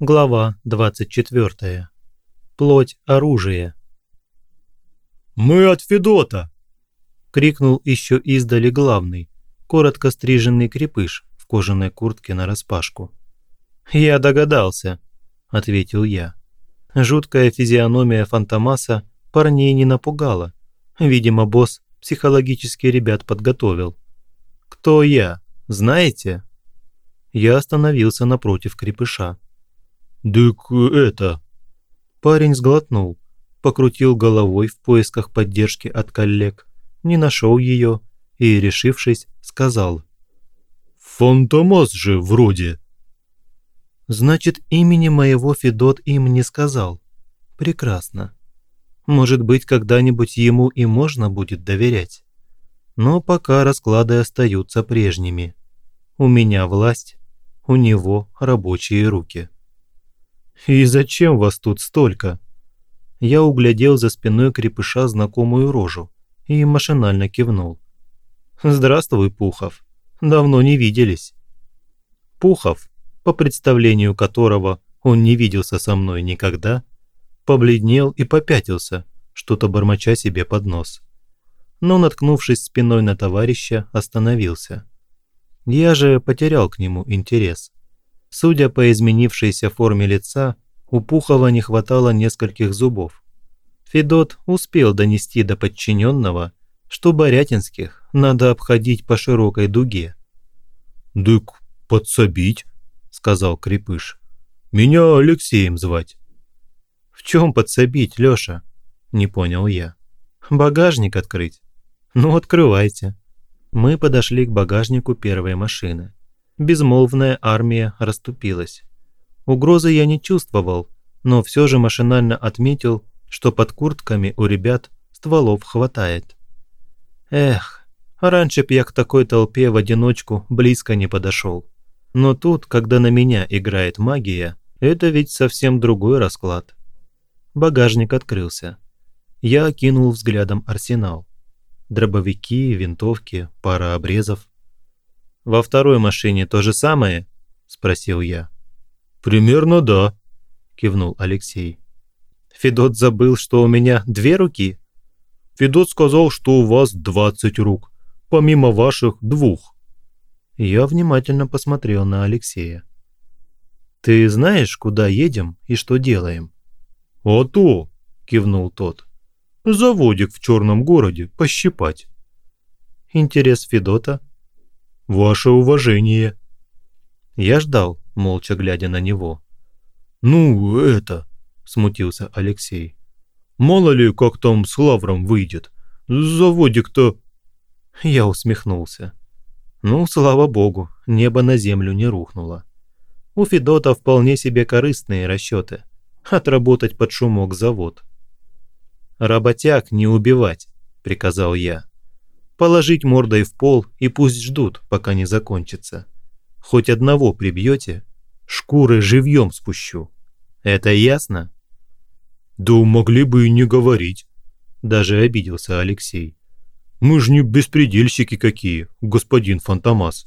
Глава 24. Плоть оружия. «Мы от Федота!» – крикнул еще издали главный, коротко стриженный крепыш в кожаной куртке нараспашку. «Я догадался», – ответил я. Жуткая физиономия Фантомаса парней не напугала. Видимо, босс психологически ребят подготовил. «Кто я? Знаете?» Я остановился напротив крепыша. «Дык это...» Парень сглотнул, покрутил головой в поисках поддержки от коллег, не нашел ее и, решившись, сказал. «Фантомас же вроде». «Значит, имени моего Федот им не сказал. Прекрасно. Может быть, когда-нибудь ему и можно будет доверять. Но пока расклады остаются прежними. У меня власть, у него рабочие руки». «И зачем вас тут столько?» Я углядел за спиной крепыша знакомую рожу и машинально кивнул. «Здравствуй, Пухов. Давно не виделись». Пухов, по представлению которого он не виделся со мной никогда, побледнел и попятился, что-то бормоча себе под нос. Но, наткнувшись спиной на товарища, остановился. Я же потерял к нему интерес. Судя по изменившейся форме лица, у Пухова не хватало нескольких зубов. Федот успел донести до подчиненного, что Борятинских надо обходить по широкой дуге. «Дык, подсобить», – сказал Крепыш. «Меня Алексеем звать». «В чем подсобить, Лёша?» – не понял я. «Багажник открыть?» «Ну, открывайте». Мы подошли к багажнику первой машины безмолвная армия расступилась. Угрозы я не чувствовал, но все же машинально отметил, что под куртками у ребят стволов хватает. Эх, раньше б я к такой толпе в одиночку близко не подошел. Но тут, когда на меня играет магия, это ведь совсем другой расклад. Багажник открылся. Я окинул взглядом арсенал. Дробовики, винтовки, пара обрезов. «Во второй машине то же самое?» – спросил я. «Примерно да», – кивнул Алексей. «Федот забыл, что у меня две руки?» «Федот сказал, что у вас двадцать рук, помимо ваших двух». Я внимательно посмотрел на Алексея. «Ты знаешь, куда едем и что делаем?» «А то», – кивнул тот. «Заводик в черном городе пощипать». Интерес Федота Ваше уважение». Я ждал, молча глядя на него. «Ну, это...» – смутился Алексей. «Мало ли, как там с Лавром выйдет. Заводик-то...» Я усмехнулся. Ну, слава богу, небо на землю не рухнуло. У Федота вполне себе корыстные расчеты. Отработать под шумок завод. «Работяг не убивать», – приказал я положить мордой в пол и пусть ждут, пока не закончится. Хоть одного прибьете, шкуры живьем спущу. Это ясно? Да могли бы и не говорить. Даже обиделся Алексей. Мы же не беспредельщики какие, господин Фантомас.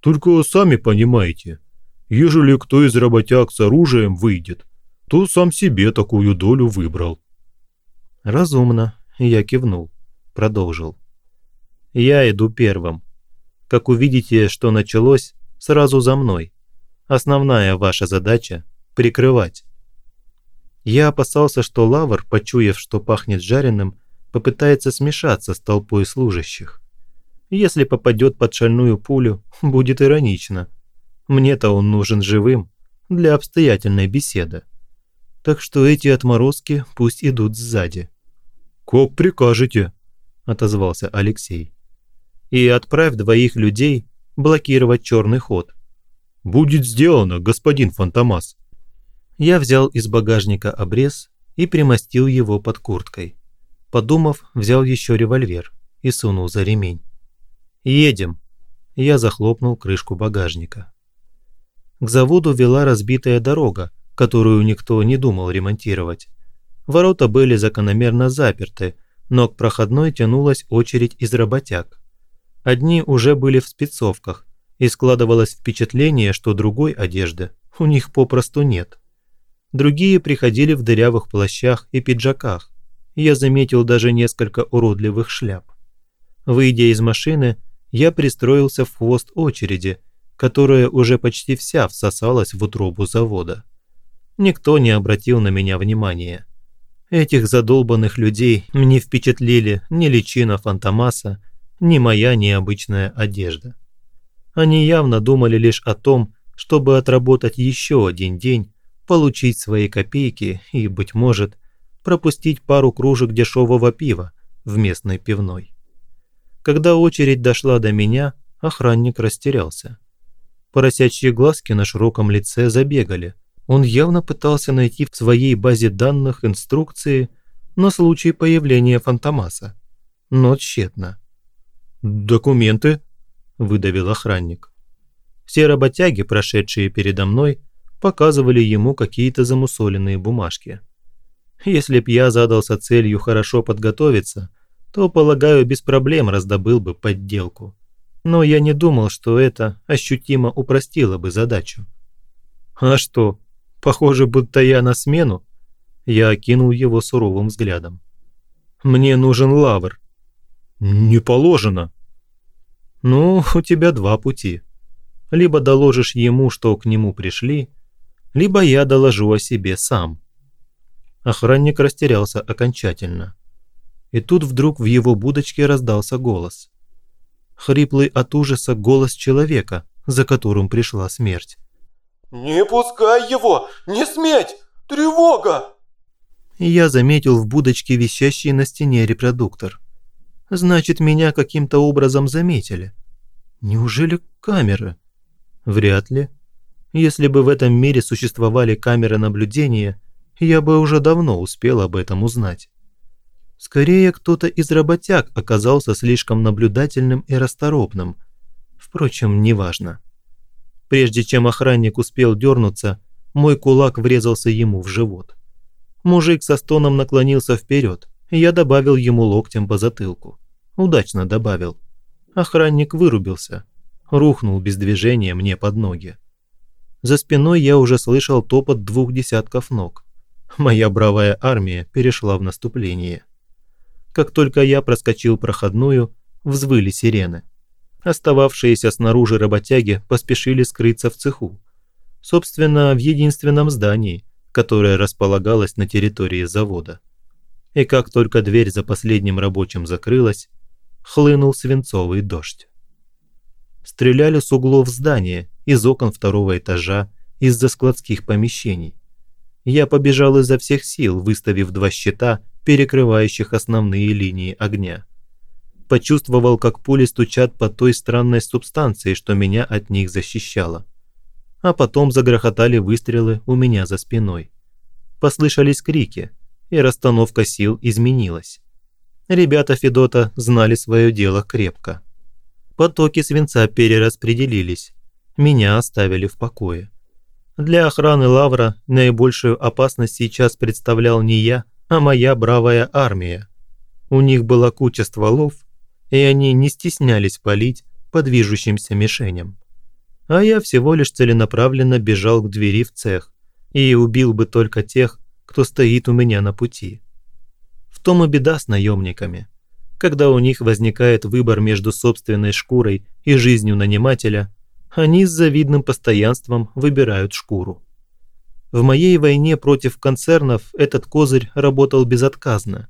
Только сами понимаете, ежели кто из работяг с оружием выйдет, то сам себе такую долю выбрал. Разумно, я кивнул, продолжил. Я иду первым. Как увидите, что началось, сразу за мной. Основная ваша задача – прикрывать. Я опасался, что Лавр, почуяв, что пахнет жареным, попытается смешаться с толпой служащих. Если попадет под шальную пулю, будет иронично. Мне-то он нужен живым, для обстоятельной беседы. Так что эти отморозки пусть идут сзади. «Как прикажете», – отозвался Алексей и отправь двоих людей блокировать черный ход. «Будет сделано, господин Фантомас». Я взял из багажника обрез и примостил его под курткой. Подумав, взял еще револьвер и сунул за ремень. «Едем!» Я захлопнул крышку багажника. К заводу вела разбитая дорога, которую никто не думал ремонтировать. Ворота были закономерно заперты, но к проходной тянулась очередь из работяг. Одни уже были в спецовках, и складывалось впечатление, что другой одежды у них попросту нет. Другие приходили в дырявых плащах и пиджаках. Я заметил даже несколько уродливых шляп. Выйдя из машины, я пристроился в хвост очереди, которая уже почти вся всосалась в утробу завода. Никто не обратил на меня внимания. Этих задолбанных людей не впечатлили ни личина Фантомаса, ни моя необычная одежда. Они явно думали лишь о том, чтобы отработать еще один день, получить свои копейки и, быть может, пропустить пару кружек дешевого пива в местной пивной. Когда очередь дошла до меня, охранник растерялся. Поросячьи глазки на широком лице забегали, он явно пытался найти в своей базе данных инструкции на случай появления Фантомаса. Но тщетно. «Документы?» – выдавил охранник. Все работяги, прошедшие передо мной, показывали ему какие-то замусоленные бумажки. Если б я задался целью хорошо подготовиться, то, полагаю, без проблем раздобыл бы подделку. Но я не думал, что это ощутимо упростило бы задачу. А что, Похоже, будто я на смену. Я окинул его суровым взглядом. Мне нужен лавр. Не положено. Ну, у тебя два пути. Либо доложишь ему, что к нему пришли, либо я доложу о себе сам. Охранник растерялся окончательно. И тут вдруг в его будочке раздался голос. Хриплый от ужаса голос человека, за которым пришла смерть. «Не пускай его! Не сметь! Тревога!» Я заметил в будочке висящий на стене репродуктор. Значит, меня каким-то образом заметили. Неужели камеры? Вряд ли. Если бы в этом мире существовали камеры наблюдения, я бы уже давно успел об этом узнать. Скорее, кто-то из работяг оказался слишком наблюдательным и расторопным. Впрочем, неважно. Прежде чем охранник успел дернуться, мой кулак врезался ему в живот. Мужик со стоном наклонился вперед, я добавил ему локтем по затылку. Удачно добавил. Охранник вырубился, рухнул без движения мне под ноги. За спиной я уже слышал топот двух десятков ног. Моя бравая армия перешла в наступление. Как только я проскочил проходную, взвыли сирены. Остававшиеся снаружи работяги поспешили скрыться в цеху. Собственно, в единственном здании, которое располагалось на территории завода. И как только дверь за последним рабочим закрылась, хлынул свинцовый дождь. Стреляли с углов здания, из окон второго этажа, из-за складских помещений. Я побежал изо всех сил, выставив два щита, перекрывающих основные линии огня почувствовал, как пули стучат по той странной субстанции, что меня от них защищало. А потом загрохотали выстрелы у меня за спиной. Послышались крики, и расстановка сил изменилась. Ребята Федота знали свое дело крепко. Потоки свинца перераспределились. Меня оставили в покое. Для охраны Лавра наибольшую опасность сейчас представлял не я, а моя бравая армия. У них была куча стволов, и они не стеснялись палить по движущимся мишеням. А я всего лишь целенаправленно бежал к двери в цех и убил бы только тех, кто стоит у меня на пути. В том и беда с наемниками. Когда у них возникает выбор между собственной шкурой и жизнью нанимателя, они с завидным постоянством выбирают шкуру. В моей войне против концернов этот козырь работал безотказно,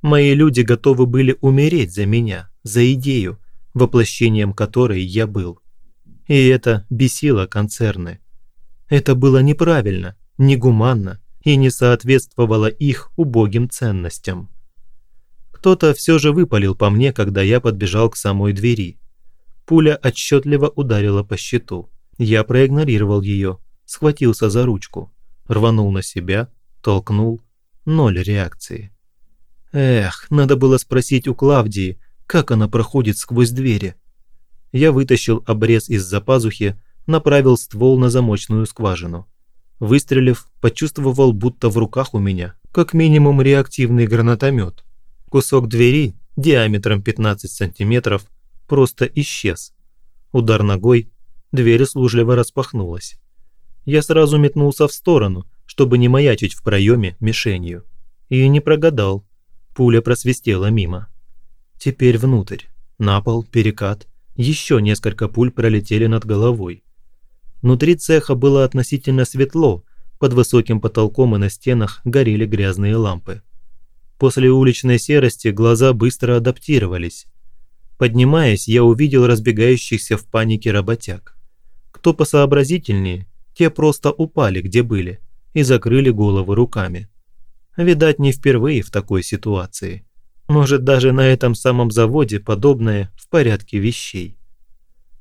Мои люди готовы были умереть за меня, за идею, воплощением которой я был. И это бесило концерны. Это было неправильно, негуманно и не соответствовало их убогим ценностям. Кто-то все же выпалил по мне, когда я подбежал к самой двери. Пуля отчетливо ударила по щиту. Я проигнорировал ее, схватился за ручку, рванул на себя, толкнул. Ноль реакции. Эх, надо было спросить у Клавдии, как она проходит сквозь двери. Я вытащил обрез из-за пазухи, направил ствол на замочную скважину. Выстрелив, почувствовал, будто в руках у меня как минимум реактивный гранатомет. Кусок двери диаметром 15 сантиметров просто исчез. Удар ногой, дверь услужливо распахнулась. Я сразу метнулся в сторону, чтобы не маячить в проеме мишенью. И не прогадал. Пуля просвистела мимо. Теперь внутрь. На пол, перекат. Еще несколько пуль пролетели над головой. Внутри цеха было относительно светло, под высоким потолком и на стенах горели грязные лампы. После уличной серости глаза быстро адаптировались. Поднимаясь, я увидел разбегающихся в панике работяг. Кто посообразительнее, те просто упали, где были, и закрыли головы руками. Видать, не впервые в такой ситуации. Может, даже на этом самом заводе подобное в порядке вещей.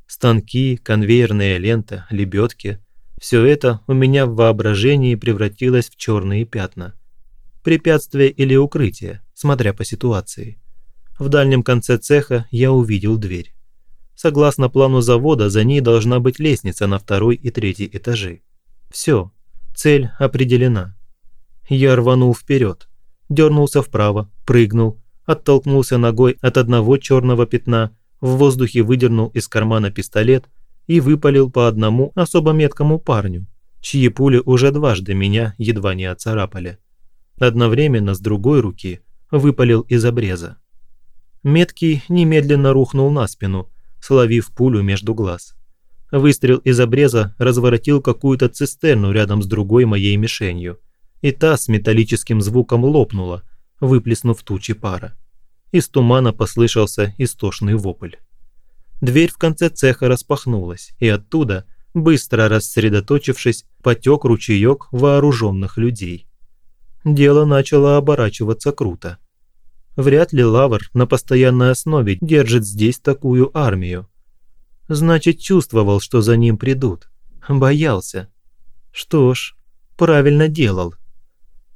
Станки, конвейерная лента, лебедки – все это у меня в воображении превратилось в черные пятна. Препятствие или укрытие, смотря по ситуации. В дальнем конце цеха я увидел дверь. Согласно плану завода, за ней должна быть лестница на второй и третий этажи. Все, цель определена. Я рванул вперед, дернулся вправо, прыгнул, оттолкнулся ногой от одного черного пятна, в воздухе выдернул из кармана пистолет и выпалил по одному особо меткому парню, чьи пули уже дважды меня едва не оцарапали. Одновременно с другой руки выпалил из обреза. Меткий немедленно рухнул на спину, словив пулю между глаз. Выстрел из обреза разворотил какую-то цистерну рядом с другой моей мишенью, и та с металлическим звуком лопнула, выплеснув тучи пара. Из тумана послышался истошный вопль. Дверь в конце цеха распахнулась, и оттуда, быстро рассредоточившись, потек ручеек вооруженных людей. Дело начало оборачиваться круто. Вряд ли Лавр на постоянной основе держит здесь такую армию. Значит, чувствовал, что за ним придут. Боялся. Что ж, правильно делал.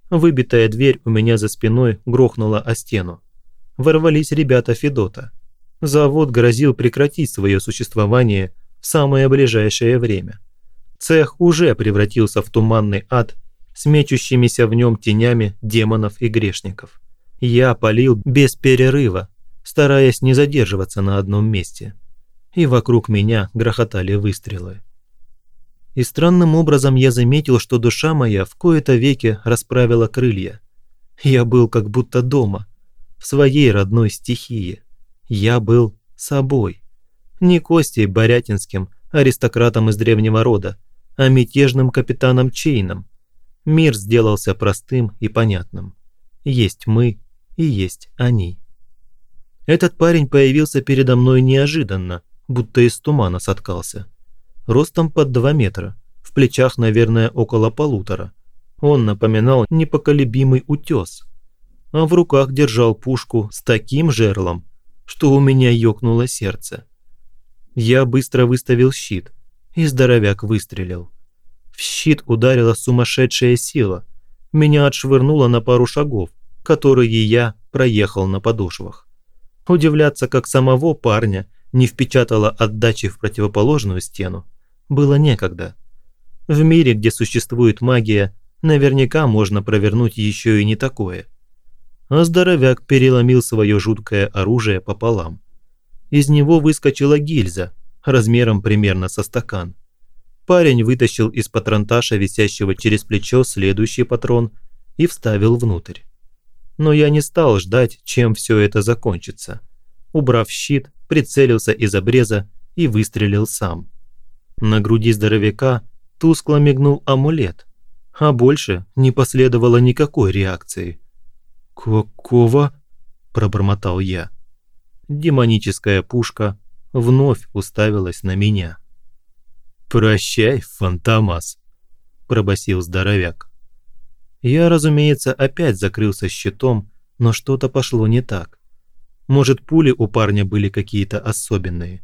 Выбитая дверь у меня за спиной грохнула о стену. Ворвались ребята Федота. Завод грозил прекратить свое существование в самое ближайшее время. Цех уже превратился в туманный ад с мечущимися в нем тенями демонов и грешников. Я палил без перерыва, стараясь не задерживаться на одном месте. И вокруг меня грохотали выстрелы. И странным образом я заметил, что душа моя в кои-то веки расправила крылья. Я был как будто дома, в своей родной стихии. Я был собой. Не Костей Борятинским, аристократом из древнего рода, а мятежным капитаном Чейном. Мир сделался простым и понятным. Есть мы, и есть они. Этот парень появился передо мной неожиданно, будто из тумана соткался. Ростом под два метра, в плечах, наверное, около полутора. Он напоминал непоколебимый утес, а в руках держал пушку с таким жерлом, что у меня ёкнуло сердце. Я быстро выставил щит, и здоровяк выстрелил. В щит ударила сумасшедшая сила. Меня отшвырнуло на пару шагов, которые я проехал на подошвах. Удивляться, как самого парня не впечатало отдачи в противоположную стену, было некогда. В мире, где существует магия, наверняка можно провернуть еще и не такое. А здоровяк переломил свое жуткое оружие пополам. Из него выскочила гильза, размером примерно со стакан. Парень вытащил из патронташа, висящего через плечо, следующий патрон и вставил внутрь но я не стал ждать, чем все это закончится. Убрав щит, прицелился из обреза и выстрелил сам. На груди здоровяка тускло мигнул амулет, а больше не последовало никакой реакции. «Какого?» – пробормотал я. Демоническая пушка вновь уставилась на меня. «Прощай, Фантомас», – пробасил здоровяк. Я, разумеется, опять закрылся щитом, но что-то пошло не так. Может, пули у парня были какие-то особенные.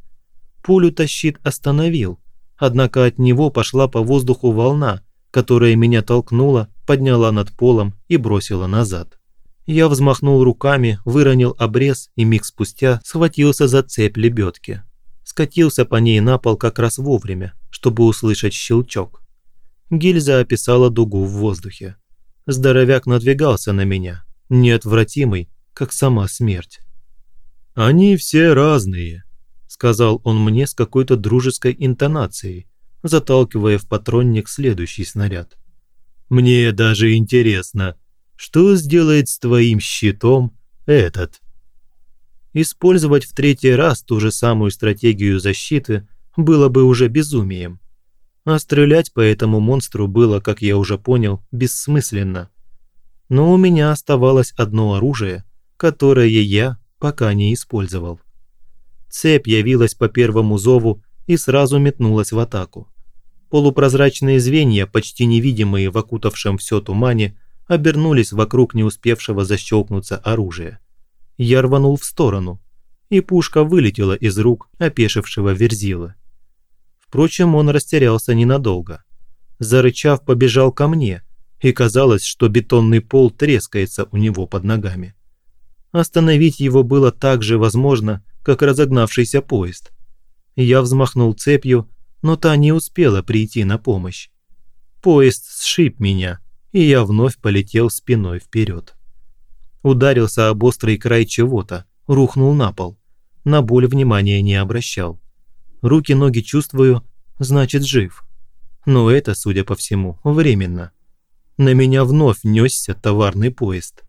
Пулю-то щит остановил, однако от него пошла по воздуху волна, которая меня толкнула, подняла над полом и бросила назад. Я взмахнул руками, выронил обрез и миг спустя схватился за цепь лебедки. Скатился по ней на пол как раз вовремя, чтобы услышать щелчок. Гильза описала дугу в воздухе. Здоровяк надвигался на меня, неотвратимый, как сама смерть. «Они все разные», – сказал он мне с какой-то дружеской интонацией, заталкивая в патронник следующий снаряд. «Мне даже интересно, что сделает с твоим щитом этот?» Использовать в третий раз ту же самую стратегию защиты было бы уже безумием. А стрелять по этому монстру было, как я уже понял, бессмысленно. Но у меня оставалось одно оружие, которое я пока не использовал. Цепь явилась по первому зову и сразу метнулась в атаку. Полупрозрачные звенья, почти невидимые в окутавшем все тумане, обернулись вокруг не успевшего защелкнуться оружия. Я рванул в сторону, и пушка вылетела из рук опешившего Верзила. Впрочем, он растерялся ненадолго. Зарычав, побежал ко мне, и казалось, что бетонный пол трескается у него под ногами. Остановить его было так же возможно, как разогнавшийся поезд. Я взмахнул цепью, но та не успела прийти на помощь. Поезд сшиб меня, и я вновь полетел спиной вперед. Ударился об острый край чего-то, рухнул на пол. На боль внимания не обращал. Руки-ноги чувствую, значит жив. Но это, судя по всему, временно. На меня вновь несся товарный поезд.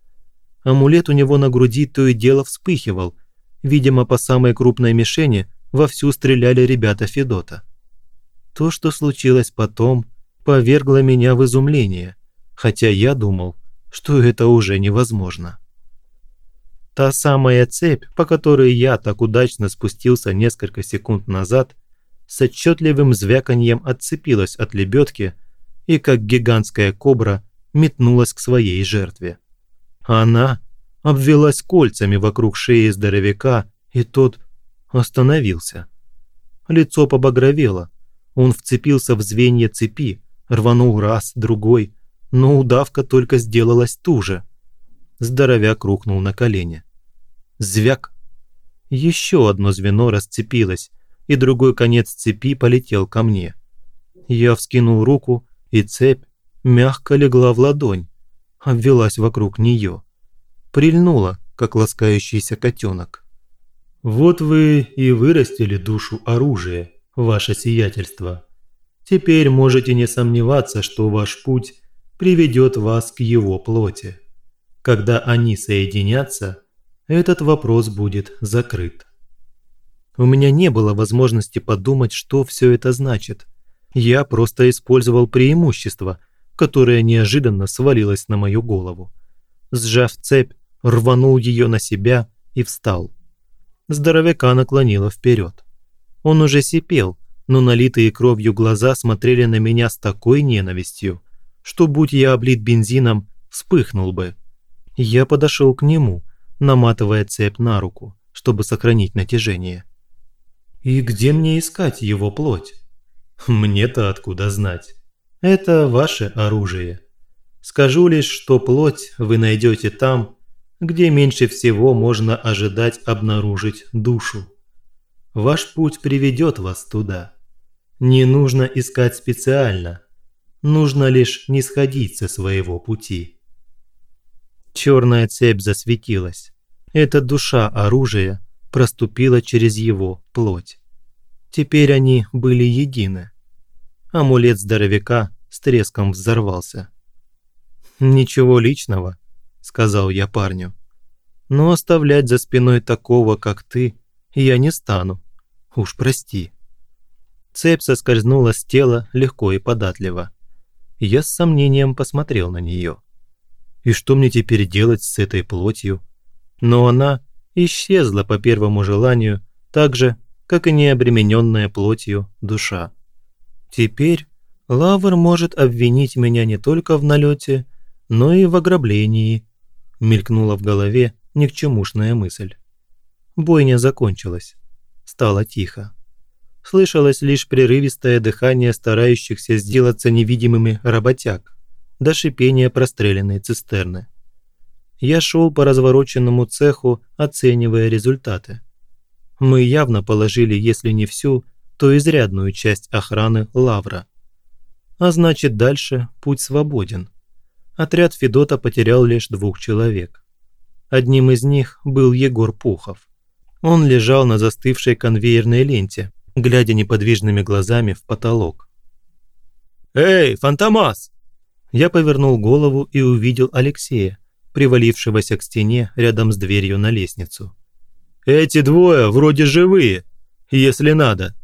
Амулет у него на груди то и дело вспыхивал. Видимо, по самой крупной мишени вовсю стреляли ребята Федота. То, что случилось потом, повергло меня в изумление, хотя я думал, что это уже невозможно. Та самая цепь, по которой я так удачно спустился несколько секунд назад, с отчетливым звяканьем отцепилась от лебедки и, как гигантская кобра, метнулась к своей жертве. Она обвелась кольцами вокруг шеи здоровяка, и тот остановился. Лицо побагровело, он вцепился в звенья цепи, рванул раз, другой, но удавка только сделалась туже. Здоровяк рухнул на колени. Звяк. Еще одно звено расцепилось, и другой конец цепи полетел ко мне. Я вскинул руку, и цепь мягко легла в ладонь, обвелась вокруг нее. Прильнула, как ласкающийся котенок. «Вот вы и вырастили душу оружия, ваше сиятельство. Теперь можете не сомневаться, что ваш путь приведет вас к его плоти. Когда они соединятся, этот вопрос будет закрыт. У меня не было возможности подумать, что все это значит. Я просто использовал преимущество, которое неожиданно свалилось на мою голову. Сжав цепь, рванул ее на себя и встал. Здоровяка наклонило вперед. Он уже сипел, но налитые кровью глаза смотрели на меня с такой ненавистью, что, будь я облит бензином, вспыхнул бы. Я подошел к нему, наматывая цепь на руку, чтобы сохранить натяжение. И где мне искать его плоть? Мне-то откуда знать? Это ваше оружие. Скажу лишь, что плоть вы найдете там, где меньше всего можно ожидать обнаружить душу. Ваш путь приведет вас туда. Не нужно искать специально. Нужно лишь не сходить со своего пути. Черная цепь засветилась. Эта душа оружия проступила через его плоть. Теперь они были едины. Амулет здоровяка с треском взорвался. «Ничего личного», – сказал я парню. «Но оставлять за спиной такого, как ты, я не стану. Уж прости». Цепь соскользнула с тела легко и податливо. Я с сомнением посмотрел на нее. И что мне теперь делать с этой плотью? Но она исчезла по первому желанию, так же, как и необремененная плотью душа. Теперь Лавр может обвинить меня не только в налете, но и в ограблении, мелькнула в голове никчемушная мысль. Бойня закончилась. Стало тихо. Слышалось лишь прерывистое дыхание старающихся сделаться невидимыми работяг, до шипения простреленной цистерны. Я шел по развороченному цеху, оценивая результаты. Мы явно положили, если не всю, то изрядную часть охраны Лавра. А значит, дальше путь свободен. Отряд Федота потерял лишь двух человек. Одним из них был Егор Пухов. Он лежал на застывшей конвейерной ленте, глядя неподвижными глазами в потолок. «Эй, Фантомас!» Я повернул голову и увидел Алексея, привалившегося к стене рядом с дверью на лестницу. «Эти двое вроде живые, если надо».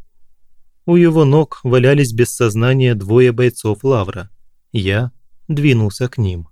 У его ног валялись без сознания двое бойцов Лавра. Я двинулся к ним.